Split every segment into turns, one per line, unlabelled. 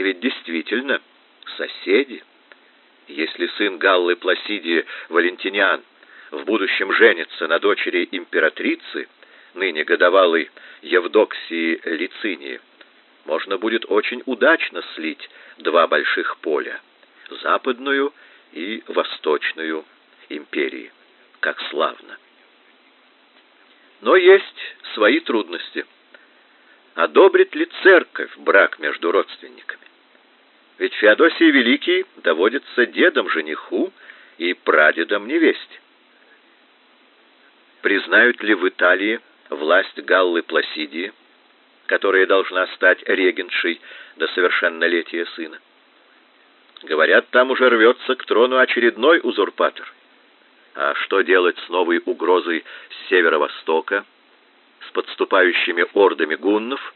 И ведь действительно соседи. Если сын Галлы Пласидии Валентиниан в будущем женится на дочери императрицы, ныне годовалой Евдоксии Лицинии, можно будет очень удачно слить два больших поля — западную и восточную империи, как славно. Но есть свои трудности. Одобрит ли церковь брак между родственниками? Ведь Феодосий Великий доводится дедом жениху и прадедом невесте. Признают ли в Италии власть Галлы Пласидии, которая должна стать регеншей до совершеннолетия сына? Говорят, там уже рвется к трону очередной узурпатор. А что делать с новой угрозой с северо-востока, с подступающими ордами гуннов?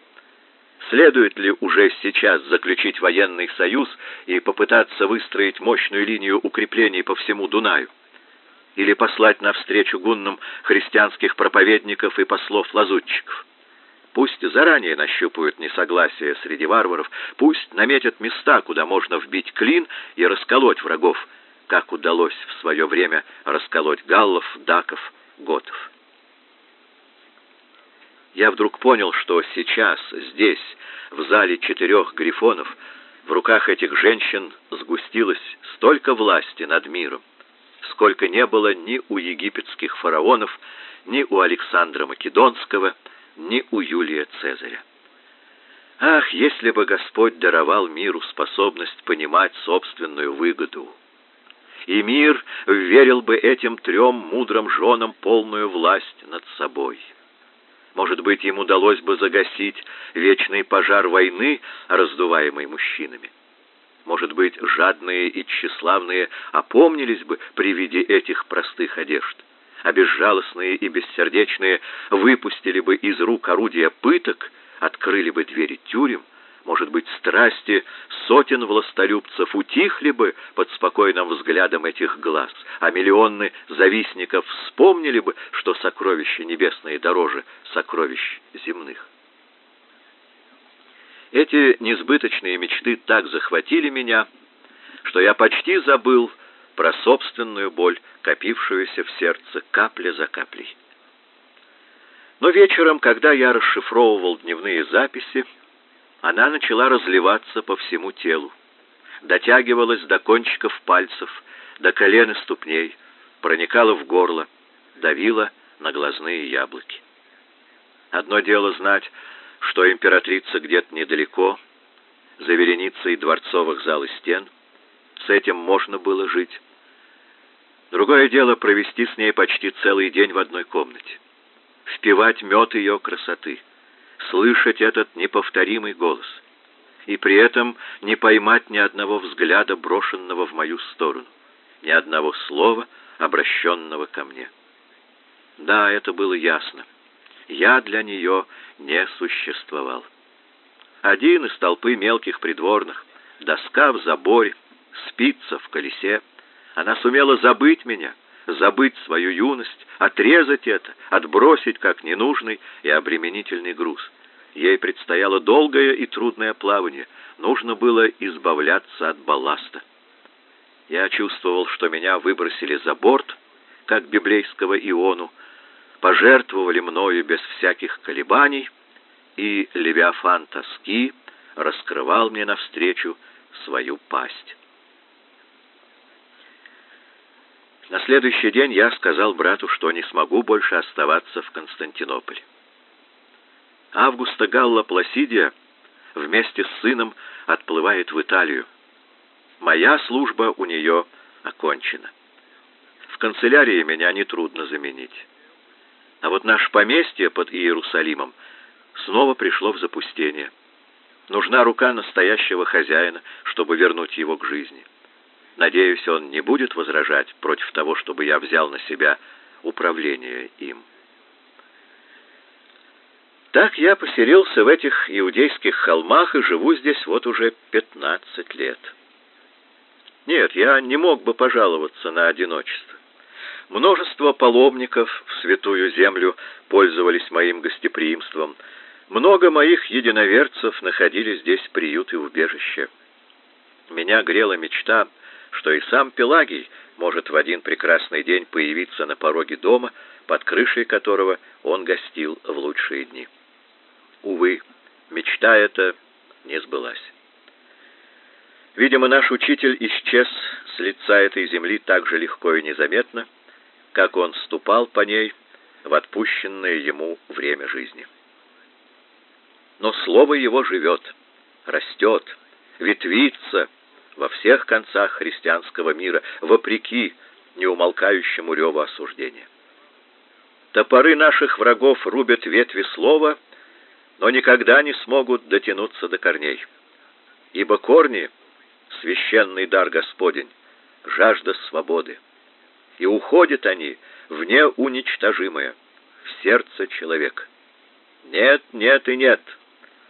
Следует ли уже сейчас заключить военный союз и попытаться выстроить мощную линию укреплений по всему Дунаю? Или послать навстречу гуннам христианских проповедников и послов-лазутчиков? Пусть заранее нащупают несогласие среди варваров, пусть наметят места, куда можно вбить клин и расколоть врагов, как удалось в свое время расколоть галлов, даков, готов. Я вдруг понял, что сейчас, здесь, в зале четырех грифонов, в руках этих женщин сгустилось столько власти над миром, сколько не было ни у египетских фараонов, ни у Александра Македонского, ни у Юлия Цезаря. Ах, если бы Господь даровал миру способность понимать собственную выгоду! И мир верил бы этим трем мудрым женам полную власть над собой. Может быть, им удалось бы загасить вечный пожар войны, раздуваемый мужчинами. Может быть, жадные и тщеславные опомнились бы при виде этих простых одежд а безжалостные и бессердечные выпустили бы из рук орудия пыток, открыли бы двери тюрем, может быть, страсти сотен властолюбцев утихли бы под спокойным взглядом этих глаз, а миллионы завистников вспомнили бы, что сокровища небесные дороже сокровищ земных. Эти несбыточные мечты так захватили меня, что я почти забыл про собственную боль, копившуюся в сердце капля за каплей. Но вечером, когда я расшифровывал дневные записи, она начала разливаться по всему телу, дотягивалась до кончиков пальцев, до колен и ступней, проникала в горло, давила на глазные яблоки. Одно дело знать, что императрица где-то недалеко, за вереницей дворцовых зал и стен, с этим можно было жить. Другое дело провести с ней почти целый день в одной комнате. Впивать мед ее красоты, слышать этот неповторимый голос. И при этом не поймать ни одного взгляда, брошенного в мою сторону, ни одного слова, обращенного ко мне. Да, это было ясно. Я для нее не существовал. Один из толпы мелких придворных, доска в заборе, спица в колесе. Она сумела забыть меня, забыть свою юность, отрезать это, отбросить как ненужный и обременительный груз. Ей предстояло долгое и трудное плавание. Нужно было избавляться от балласта. Я чувствовал, что меня выбросили за борт, как библейского Иону, пожертвовали мною без всяких колебаний, и Левиафан тоски раскрывал мне навстречу свою пасть. На следующий день я сказал брату, что не смогу больше оставаться в Константинополе. Августа Галла Пласидия вместе с сыном отплывает в Италию. Моя служба у нее окончена. В канцелярии меня нетрудно заменить. А вот наше поместье под Иерусалимом снова пришло в запустение. Нужна рука настоящего хозяина, чтобы вернуть его к жизни. Надеюсь, он не будет возражать против того, чтобы я взял на себя управление им. Так я поселился в этих иудейских холмах и живу здесь вот уже пятнадцать лет. Нет, я не мог бы пожаловаться на одиночество. Множество паломников в святую землю пользовались моим гостеприимством, Много моих единоверцев находили здесь приют и убежище. Меня грела мечта, что и сам Пелагий может в один прекрасный день появиться на пороге дома, под крышей которого он гостил в лучшие дни. Увы, мечта эта не сбылась. Видимо, наш учитель исчез с лица этой земли так же легко и незаметно, как он ступал по ней в отпущенное ему время жизни. Но слово его живет, растет, ветвится во всех концах христианского мира, вопреки неумолкающему реву осуждения. Топоры наших врагов рубят ветви слова, но никогда не смогут дотянуться до корней. Ибо корни — священный дар Господень, жажда свободы. И уходят они в неуничтожимое, в сердце человека. Нет, нет и нет.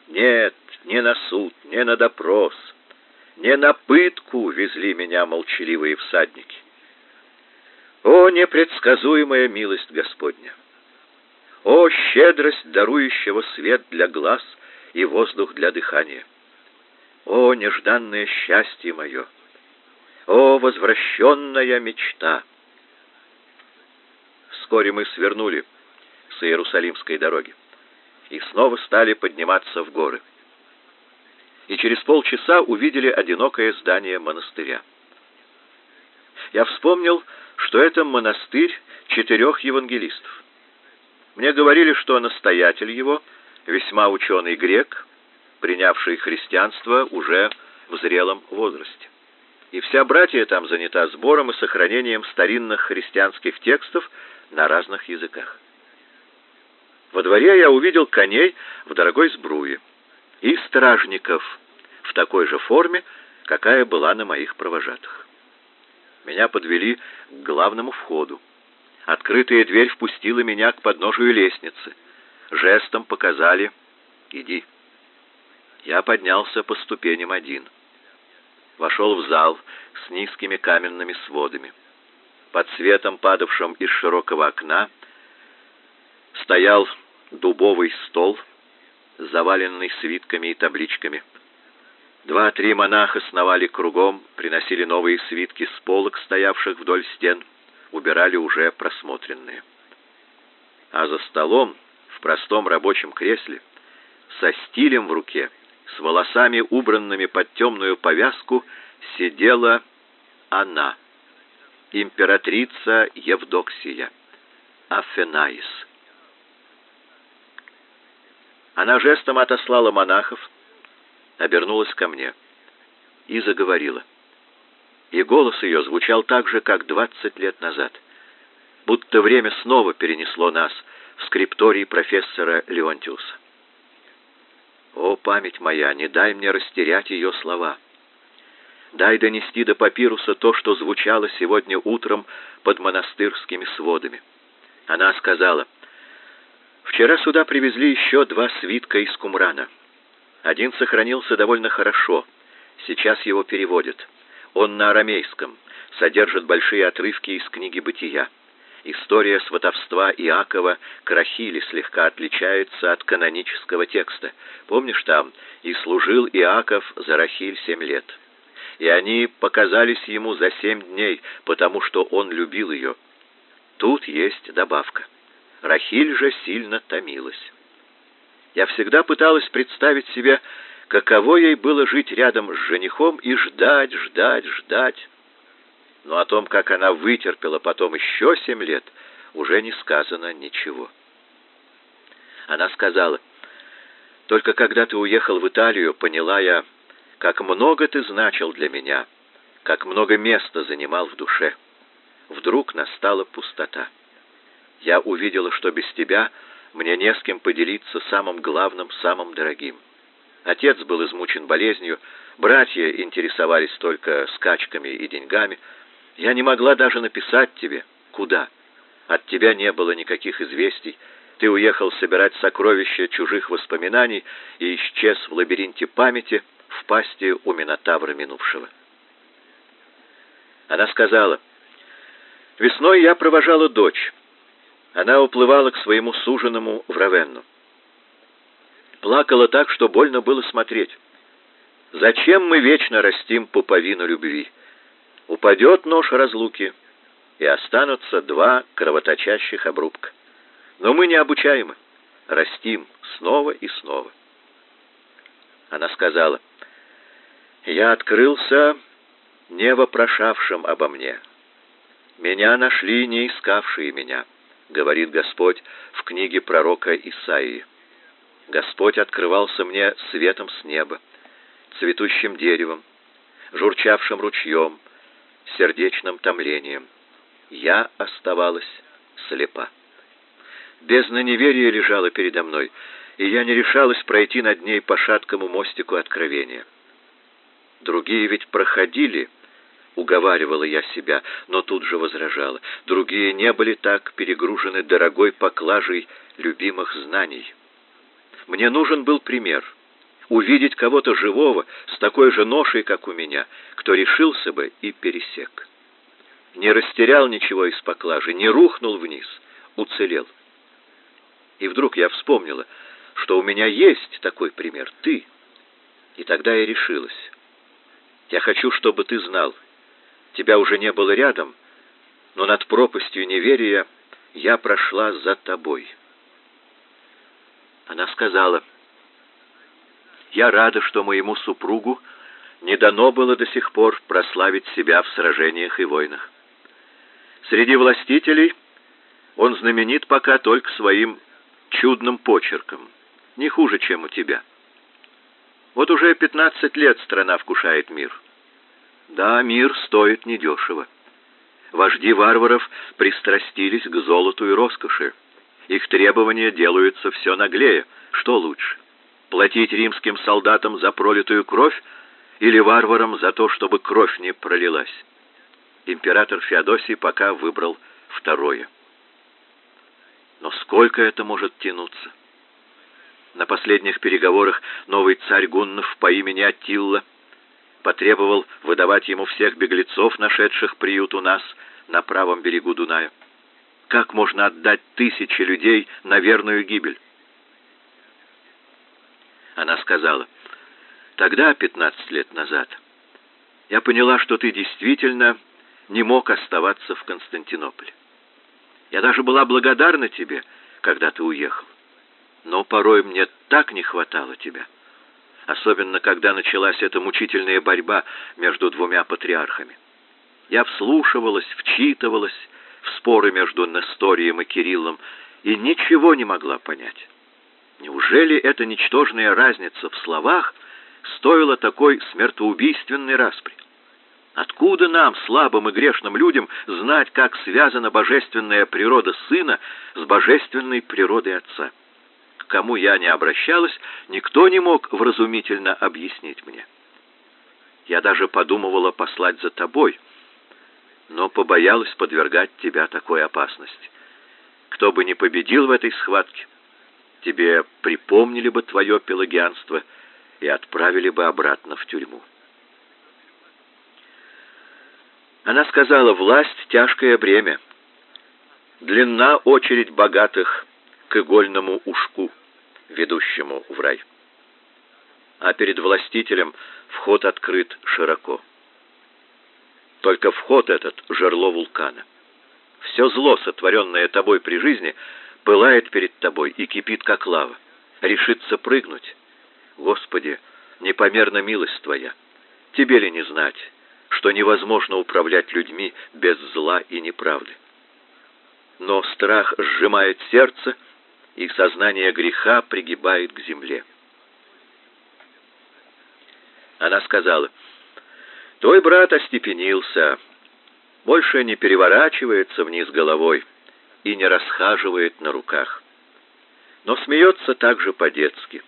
Нет, не на суд, не на допрос, не на пытку везли меня молчаливые всадники. О, непредсказуемая милость Господня! О, щедрость дарующего свет для глаз и воздух для дыхания! О, нежданное счастье мое! О, возвращенная мечта! Вскоре мы свернули с Иерусалимской дороги и снова стали подниматься в горы. И через полчаса увидели одинокое здание монастыря. Я вспомнил, что это монастырь четырех евангелистов. Мне говорили, что настоятель его весьма ученый грек, принявший христианство уже в зрелом возрасте. И вся братья там занята сбором и сохранением старинных христианских текстов на разных языках. Во дворе я увидел коней в дорогой сбруе и стражников в такой же форме, какая была на моих провожатых. Меня подвели к главному входу. Открытая дверь впустила меня к подножию лестницы. Жестом показали «Иди». Я поднялся по ступеням один. Вошел в зал с низкими каменными сводами. Под светом, падавшим из широкого окна, стоял дубовый стол, заваленный свитками и табличками. Два-три монаха сновали кругом, приносили новые свитки с полок, стоявших вдоль стен, убирали уже просмотренные. А за столом, в простом рабочем кресле, со стилем в руке, с волосами, убранными под темную повязку, сидела она, императрица Евдоксия, Афенаис. Она жестом отослала монахов, обернулась ко мне и заговорила. И голос ее звучал так же, как двадцать лет назад, будто время снова перенесло нас в скрипторий профессора Леонтиуса. О, память моя, не дай мне растерять ее слова. Дай донести до папируса то, что звучало сегодня утром под монастырскими сводами. Она сказала: "Вчера сюда привезли еще два свитка из Кумрана. Один сохранился довольно хорошо. Сейчас его переводят. Он на арамейском, содержит большие отрывки из книги Бытия. История сватовства Иакова к Рахиле слегка отличается от канонического текста. Помнишь там «И служил Иаков за Рахиль семь лет». И они показались ему за семь дней, потому что он любил ее. Тут есть добавка. Рахиль же сильно томилась. Я всегда пыталась представить себе, каково ей было жить рядом с женихом и ждать, ждать, ждать. Но о том, как она вытерпела потом еще семь лет, уже не сказано ничего. Она сказала, «Только когда ты уехал в Италию, поняла я, как много ты значил для меня, как много места занимал в душе. Вдруг настала пустота. Я увидела, что без тебя мне не с кем поделиться самым главным, самым дорогим. Отец был измучен болезнью, братья интересовались только скачками и деньгами. Я не могла даже написать тебе, куда. От тебя не было никаких известий. Ты уехал собирать сокровища чужих воспоминаний и исчез в лабиринте памяти в пасти у Минотавра минувшего. Она сказала, «Весной я провожала дочь» она уплывала к своему суженому в Равенну. Плакала так, что больно было смотреть. Зачем мы вечно растим пуповину любви? Упадет нож разлуки, и останутся два кровоточащих обрубка. Но мы не обучаемы, растим снова и снова. Она сказала, «Я открылся не вопрошавшим обо мне. Меня нашли не искавшие меня» говорит Господь в книге пророка Исаии. Господь открывался мне светом с неба, цветущим деревом, журчавшим ручьем, сердечным томлением. Я оставалась слепа. Бездна неверия лежала передо мной, и я не решалась пройти над ней по шаткому мостику откровения. Другие ведь проходили, — уговаривала я себя, но тут же возражала. Другие не были так перегружены дорогой поклажей любимых знаний. Мне нужен был пример. Увидеть кого-то живого с такой же ношей, как у меня, кто решился бы и пересек. Не растерял ничего из поклажи, не рухнул вниз, уцелел. И вдруг я вспомнила, что у меня есть такой пример, ты. И тогда я решилась. Я хочу, чтобы ты знал, Тебя уже не было рядом, но над пропастью неверия я прошла за тобой. Она сказала, «Я рада, что моему супругу не дано было до сих пор прославить себя в сражениях и войнах. Среди властителей он знаменит пока только своим чудным почерком, не хуже, чем у тебя. Вот уже пятнадцать лет страна вкушает мир». Да, мир стоит недешево. Вожди варваров пристрастились к золоту и роскоши. Их требования делаются все наглее. Что лучше? Платить римским солдатам за пролитую кровь или варварам за то, чтобы кровь не пролилась? Император Феодосий пока выбрал второе. Но сколько это может тянуться? На последних переговорах новый царь Гуннов по имени Аттилла потребовал выдавать ему всех беглецов, нашедших приют у нас на правом берегу Дуная. Как можно отдать тысячи людей на верную гибель? Она сказала, тогда, пятнадцать лет назад, я поняла, что ты действительно не мог оставаться в Константинополе. Я даже была благодарна тебе, когда ты уехал. Но порой мне так не хватало тебя особенно когда началась эта мучительная борьба между двумя патриархами. Я вслушивалась, вчитывалась в споры между Несторием и Кириллом и ничего не могла понять. Неужели эта ничтожная разница в словах стоила такой смертоубийственной распри? Откуда нам, слабым и грешным людям, знать, как связана божественная природа Сына с божественной природой Отца? Кому я не обращалась, никто не мог вразумительно объяснить мне. Я даже подумывала послать за тобой, но побоялась подвергать тебя такой опасности. Кто бы ни победил в этой схватке, тебе припомнили бы твое пелагианство и отправили бы обратно в тюрьму. Она сказала, власть — тяжкое бремя. Длинна очередь богатых к игольному ушку, ведущему в рай. А перед властителем вход открыт широко. Только вход этот — жерло вулкана. Все зло, сотворенное тобой при жизни, пылает перед тобой и кипит, как лава. Решится прыгнуть. Господи, непомерна милость Твоя. Тебе ли не знать, что невозможно управлять людьми без зла и неправды? Но страх сжимает сердце, и сознание греха пригибает к земле. Она сказала, «Твой брат остепенился, больше не переворачивается вниз головой и не расхаживает на руках, но смеется также по-детски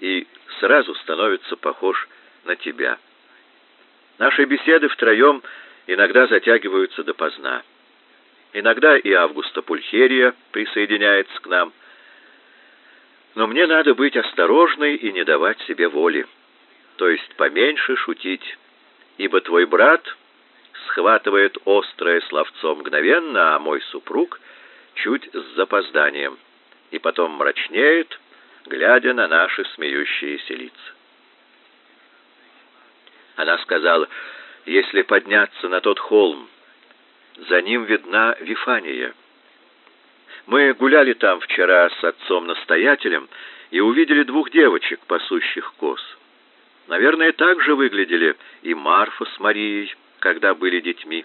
и сразу становится похож на тебя. Наши беседы втроем иногда затягиваются допоздна. Иногда и Августа Пульхерия присоединяется к нам – но мне надо быть осторожной и не давать себе воли, то есть поменьше шутить, ибо твой брат схватывает острое словцо мгновенно, а мой супруг чуть с запозданием, и потом мрачнеет, глядя на наши смеющиеся лица. Она сказала, если подняться на тот холм, за ним видна Вифания. Мы гуляли там вчера с отцом-настоятелем и увидели двух девочек, пасущих коз. Наверное, так же выглядели и Марфа с Марией, когда были детьми.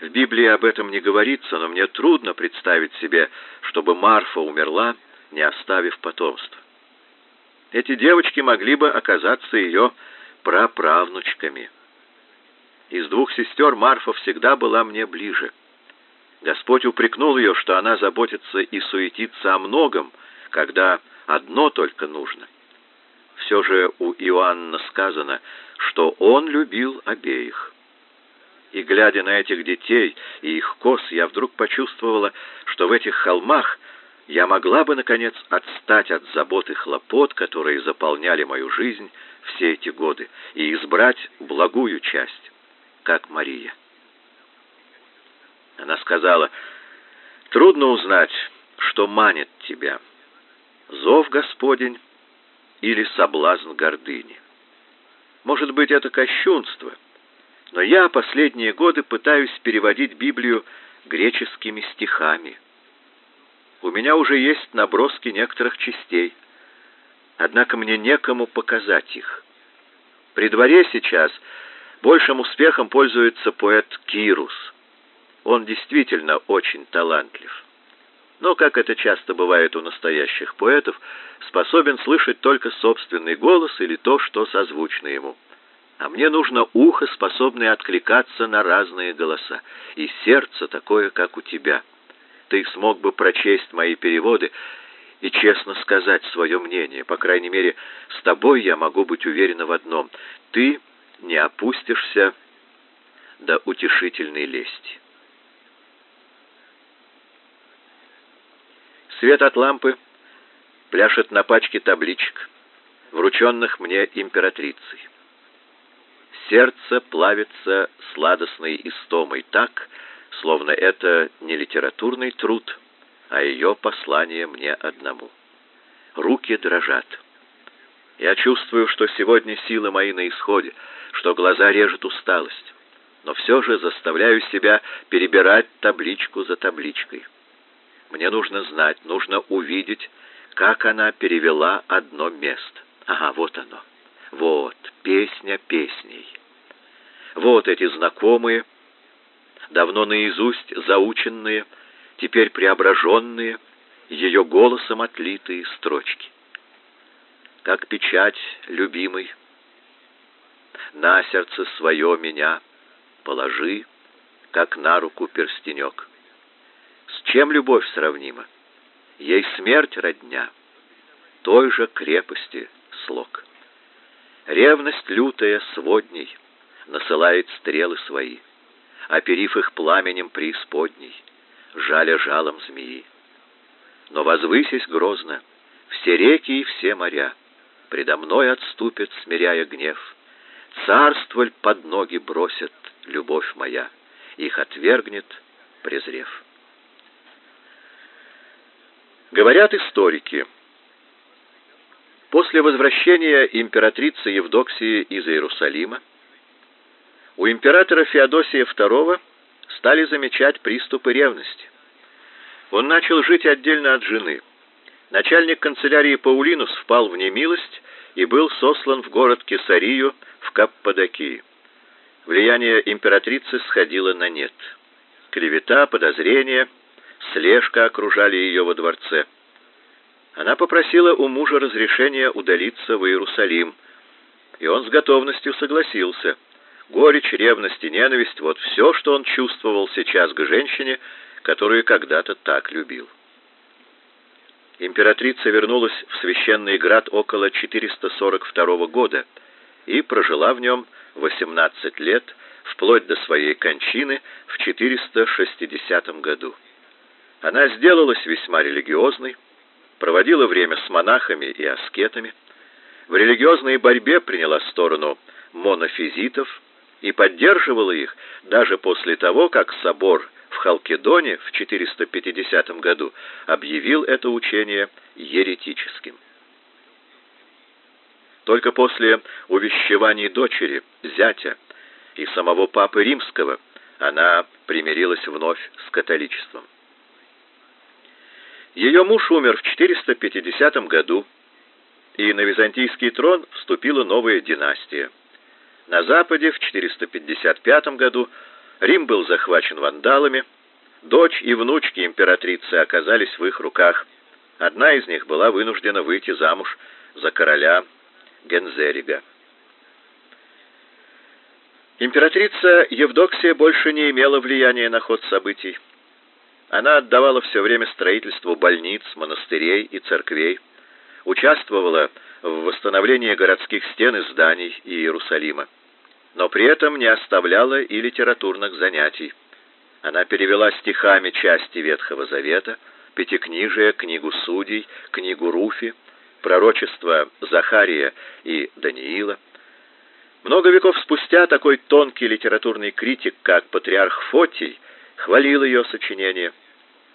В Библии об этом не говорится, но мне трудно представить себе, чтобы Марфа умерла, не оставив потомства. Эти девочки могли бы оказаться ее праправнучками. Из двух сестер Марфа всегда была мне ближе. Господь упрекнул ее, что она заботится и суетится о многом, когда одно только нужно. Все же у Иоанна сказано, что он любил обеих. И глядя на этих детей и их коз, я вдруг почувствовала, что в этих холмах я могла бы, наконец, отстать от забот и хлопот, которые заполняли мою жизнь все эти годы, и избрать благую часть, как Мария. Она сказала, «Трудно узнать, что манит тебя, зов Господень или соблазн гордыни. Может быть, это кощунство, но я последние годы пытаюсь переводить Библию греческими стихами. У меня уже есть наброски некоторых частей, однако мне некому показать их. При дворе сейчас большим успехом пользуется поэт Кирус. Он действительно очень талантлив. Но, как это часто бывает у настоящих поэтов, способен слышать только собственный голос или то, что созвучно ему. А мне нужно ухо, способное откликаться на разные голоса, и сердце такое, как у тебя ты смог бы прочесть мои переводы и честно сказать свое мнение. По крайней мере, с тобой я могу быть уверена в одном. Ты не опустишься до утешительной лести. Свет от лампы пляшет на пачке табличек, врученных мне императрицей. Сердце плавится сладостной истомой так, словно это не литературный труд, а ее послание мне одному. Руки дрожат. Я чувствую, что сегодня силы мои на исходе, что глаза режет усталость, но все же заставляю себя перебирать табличку за табличкой. Мне нужно знать, нужно увидеть, как она перевела одно место. Ага, вот оно. Вот, песня песней. Вот эти знакомые, давно наизусть заученные, теперь преображенные, ее голосом отлитые строчки. Как печать, любимый, на сердце свое меня положи, как на руку перстенек. Чем любовь сравнима? Ей смерть родня, той же крепости слог. Ревность лютая сводней насылает стрелы свои — оперив их пламенем преисподней, жаля жалом змеи. Но возвысись грозно, все реки и все моря предо мной отступят, смиряя гнев. Царстволь под ноги бросит любовь моя, их отвергнет, презрев. Говорят историки, после возвращения императрицы Евдоксии из Иерусалима у императора Феодосия II стали замечать приступы ревности. Он начал жить отдельно от жены. Начальник канцелярии Паулинус впал в немилость и был сослан в город Кесарию в Каппадокии. Влияние императрицы сходило на нет. Клевета, подозрения, слежка окружали ее во дворце. Она попросила у мужа разрешения удалиться в Иерусалим, и он с готовностью согласился – Горечь, ревность и ненависть — вот все, что он чувствовал сейчас к женщине, которую когда-то так любил. Императрица вернулась в священный град около 442 года и прожила в нем 18 лет, вплоть до своей кончины в 460 году. Она сделалась весьма религиозной, проводила время с монахами и аскетами, в религиозной борьбе приняла сторону монофизитов, и поддерживала их даже после того, как собор в Халкидоне в 450 году объявил это учение еретическим. Только после увещеваний дочери, зятя и самого папы римского она примирилась вновь с католичеством. Ее муж умер в 450 году, и на византийский трон вступила новая династия. На западе в 455 году Рим был захвачен вандалами, дочь и внучки императрицы оказались в их руках. Одна из них была вынуждена выйти замуж за короля Гензерига. Императрица Евдоксия больше не имела влияния на ход событий. Она отдавала все время строительству больниц, монастырей и церквей, участвовала в восстановлении городских стен и зданий Иерусалима, но при этом не оставляла и литературных занятий. Она перевела стихами части Ветхого Завета, Пятикнижие, книгу Судей, книгу Руфи, пророчества Захария и Даниила. Много веков спустя такой тонкий литературный критик, как патриарх Фотий, хвалил ее сочинение.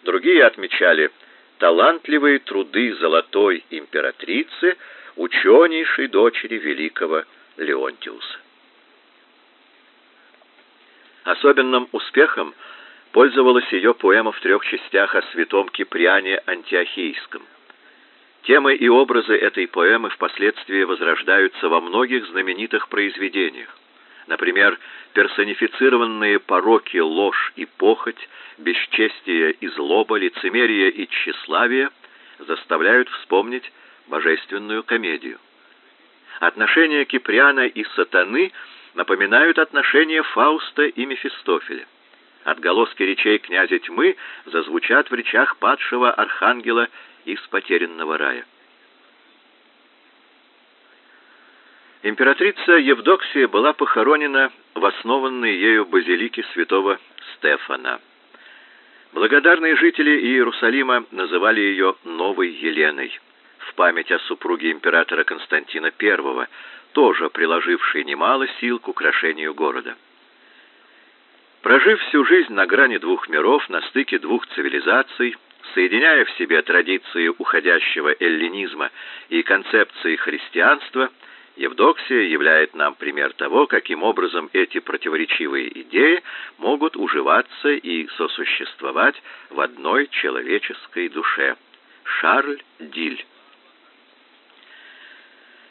Другие отмечали талантливые труды золотой императрицы, ученейшей дочери великого Леонтиуса. Особенным успехом пользовалась ее поэма в трех частях о святом Киприане Антиохийском. Темы и образы этой поэмы впоследствии возрождаются во многих знаменитых произведениях. Например, персонифицированные пороки ложь и похоть, бесчестие и злоба, лицемерие и тщеславие заставляют вспомнить божественную комедию. Отношения Киприана и Сатаны напоминают отношения Фауста и Мефистофеля. Отголоски речей князя тьмы зазвучат в речах падшего архангела из потерянного рая. Императрица Евдоксия была похоронена в основанной ею базилике святого Стефана. Благодарные жители Иерусалима называли ее «Новой Еленой» в память о супруге императора Константина I, тоже приложившей немало сил к украшению города. Прожив всю жизнь на грани двух миров, на стыке двух цивилизаций, соединяя в себе традиции уходящего эллинизма и концепции христианства, Евдоксия являет нам пример того, каким образом эти противоречивые идеи могут уживаться и сосуществовать в одной человеческой душе. Шарль Диль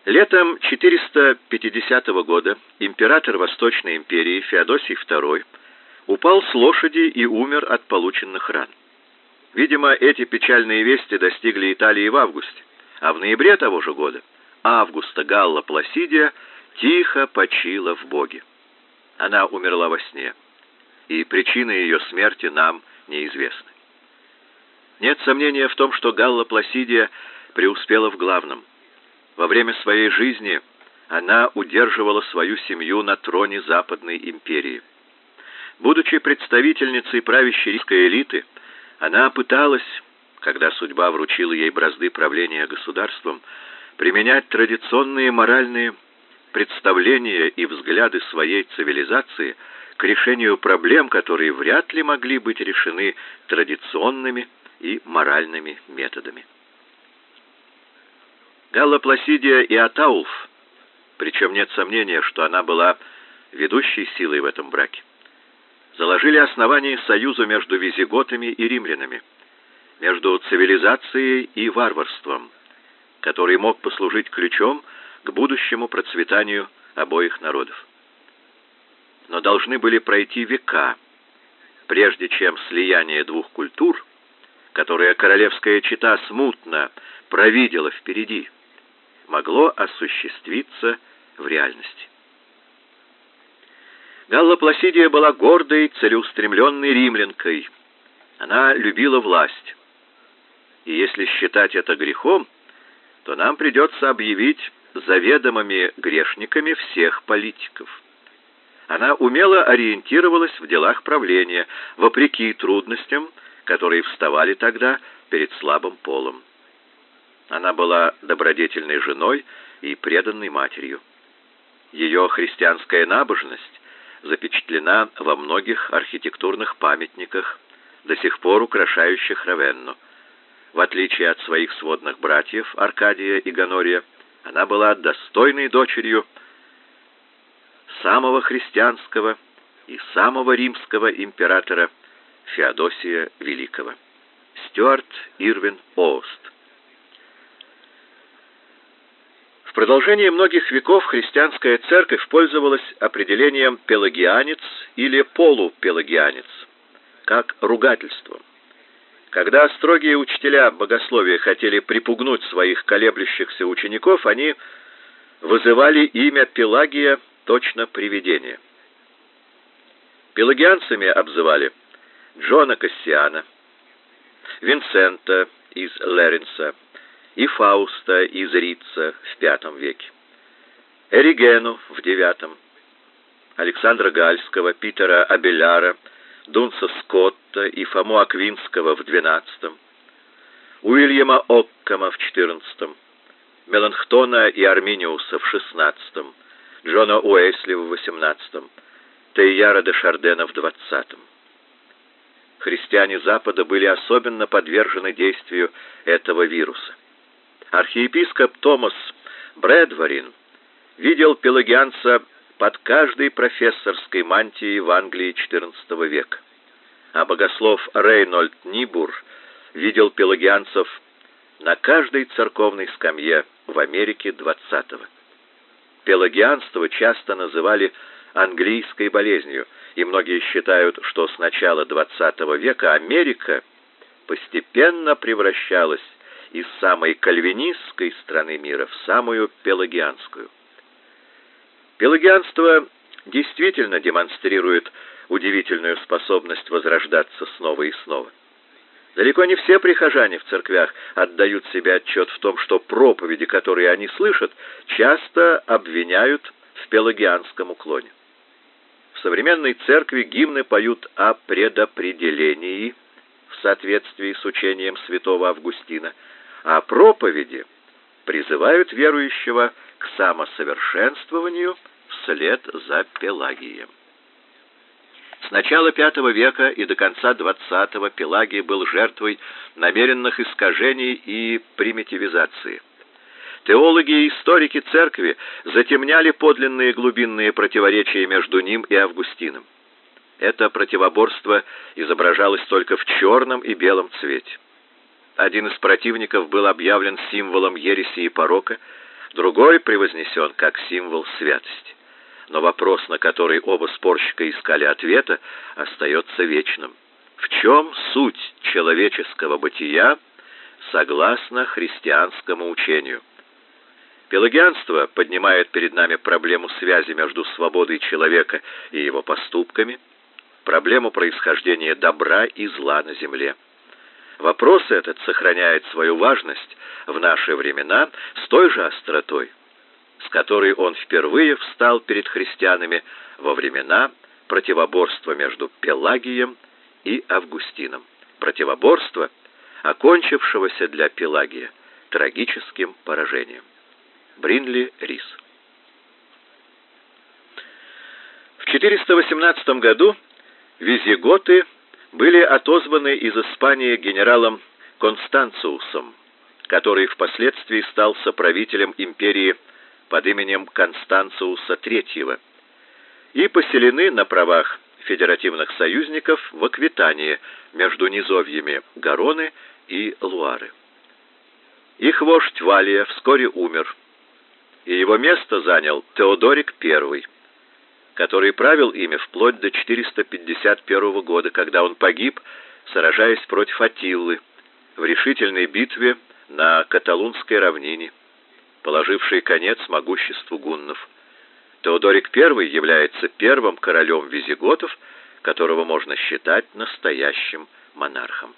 Летом 450 года император Восточной империи Феодосий II упал с лошади и умер от полученных ран. Видимо, эти печальные вести достигли Италии в августе, а в ноябре того же года Августа Галла Пласидия тихо почила в Боге. Она умерла во сне, и причины ее смерти нам неизвестны. Нет сомнения в том, что Галла Пласидия преуспела в главном. Во время своей жизни она удерживала свою семью на троне Западной империи. Будучи представительницей правящей римской элиты, она пыталась, когда судьба вручила ей бразды правления государством, применять традиционные моральные представления и взгляды своей цивилизации к решению проблем, которые вряд ли могли быть решены традиционными и моральными методами. Галла Пласидия и Атаулф, причем нет сомнения, что она была ведущей силой в этом браке, заложили основание союза между визиготами и римлянами, между цивилизацией и варварством, который мог послужить ключом к будущему процветанию обоих народов. Но должны были пройти века, прежде чем слияние двух культур, которое королевская чета смутно провидела впереди, могло осуществиться в реальности. Галла Пласидия была гордой, целеустремленной римлянкой. Она любила власть. И если считать это грехом, то нам придется объявить заведомыми грешниками всех политиков. Она умело ориентировалась в делах правления, вопреки трудностям, которые вставали тогда перед слабым полом. Она была добродетельной женой и преданной матерью. Ее христианская набожность запечатлена во многих архитектурных памятниках до сих пор украшающих Равенну. В отличие от своих сводных братьев Аркадия и Ганория, она была достойной дочерью самого христианского и самого римского императора Феодосия Великого. Стюарт Ирвин Оуст В продолжение многих веков христианская церковь пользовалась определением «пелагианец» или «полупелагианец» как ругательством. Когда строгие учителя богословия хотели припугнуть своих колеблющихся учеников, они вызывали имя Пелагия точно привидение. Пелагианцами обзывали Джона Кассиана, Винсента из Леренса и Фауста из Рица в V веке, Эригену в IX, Александра Гальского, Питера Абеляра, Дунса Скотта и Фому Аквинского в XII, Уильяма Оккама в XIV, Меланхтона и Арминиуса в XVI, Джона Уэйсли в XVIII, Тейяра де Шардена в XX. Христиане Запада были особенно подвержены действию этого вируса. Архиепископ Томас Брэдварин видел пелагианца под каждой профессорской мантией в Англии XIV века. А богослов Рейнольд Нибур видел пелагианцев на каждой церковной скамье в Америке XX. Пелагианство часто называли английской болезнью, и многие считают, что с начала XX века Америка постепенно превращалась из самой кальвинистской страны мира в самую пелагианскую. Пелагианство действительно демонстрирует удивительную способность возрождаться снова и снова. Далеко не все прихожане в церквях отдают себе отчет в том, что проповеди, которые они слышат, часто обвиняют в пелагианском уклоне. В современной церкви гимны поют о предопределении в соответствии с учением святого Августина, а проповеди призывают верующего к самосовершенствованию вслед за Пелагием. С начала V века и до конца XX Пелагий был жертвой намеренных искажений и примитивизации. Теологи и историки церкви затемняли подлинные глубинные противоречия между ним и Августином. Это противоборство изображалось только в черном и белом цвете. Один из противников был объявлен символом ереси и порока, другой превознесен как символ святости. Но вопрос, на который оба спорщика искали ответа, остается вечным. В чем суть человеческого бытия согласно христианскому учению? Пелагианство поднимает перед нами проблему связи между свободой человека и его поступками, проблему происхождения добра и зла на земле. Вопрос этот сохраняет свою важность в наши времена с той же остротой, с которой он впервые встал перед христианами во времена противоборства между Пелагием и Августином. Противоборство, окончившегося для Пелагия трагическим поражением. Бринли Рис. В 418 году визиготы были отозваны из Испании генералом Констанциусом, который впоследствии стал соправителем империи под именем Констанциуса III, и поселены на правах федеративных союзников в Аквитании между низовьями Гароны и Луары. Их вождь Валия вскоре умер, и его место занял Теодорик I, который правил ими вплоть до 451 года, когда он погиб, сражаясь против Атиллы в решительной битве на Каталунской равнине, положившей конец могуществу гуннов. Теодорик I является первым королем визиготов, которого можно считать настоящим монархом.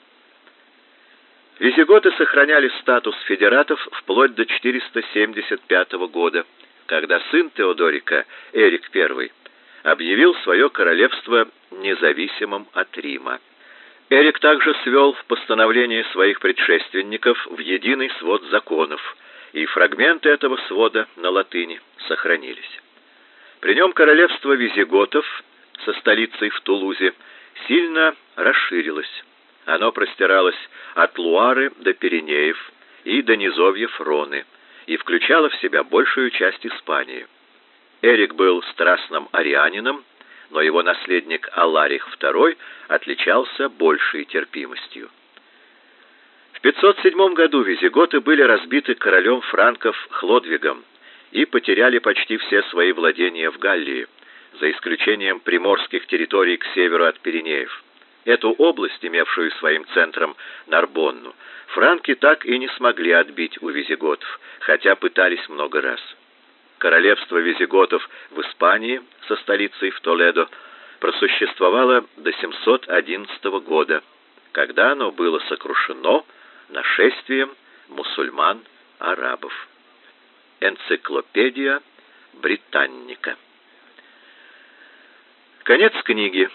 Визиготы сохраняли статус федератов вплоть до 475 года, когда сын Теодорика, Эрик I, объявил свое королевство независимым от Рима. Эрик также свел в постановление своих предшественников в единый свод законов, и фрагменты этого свода на латыни сохранились. При нем королевство визиготов со столицей в Тулузе сильно расширилось Оно простиралось от Луары до Пиренеев и до низовьев Роны и включало в себя большую часть Испании. Эрик был страстным арианином, но его наследник Аларих II отличался большей терпимостью. В 507 году визиготы были разбиты королем франков Хлодвигом и потеряли почти все свои владения в Галлии, за исключением приморских территорий к северу от Пиренеев. Эту область, имевшую своим центром Нарбонну, франки так и не смогли отбить у визиготов, хотя пытались много раз. Королевство визиготов в Испании со столицей в Толедо просуществовало до 711 года, когда оно было сокрушено нашествием мусульман-арабов. Энциклопедия Британника. Конец книги.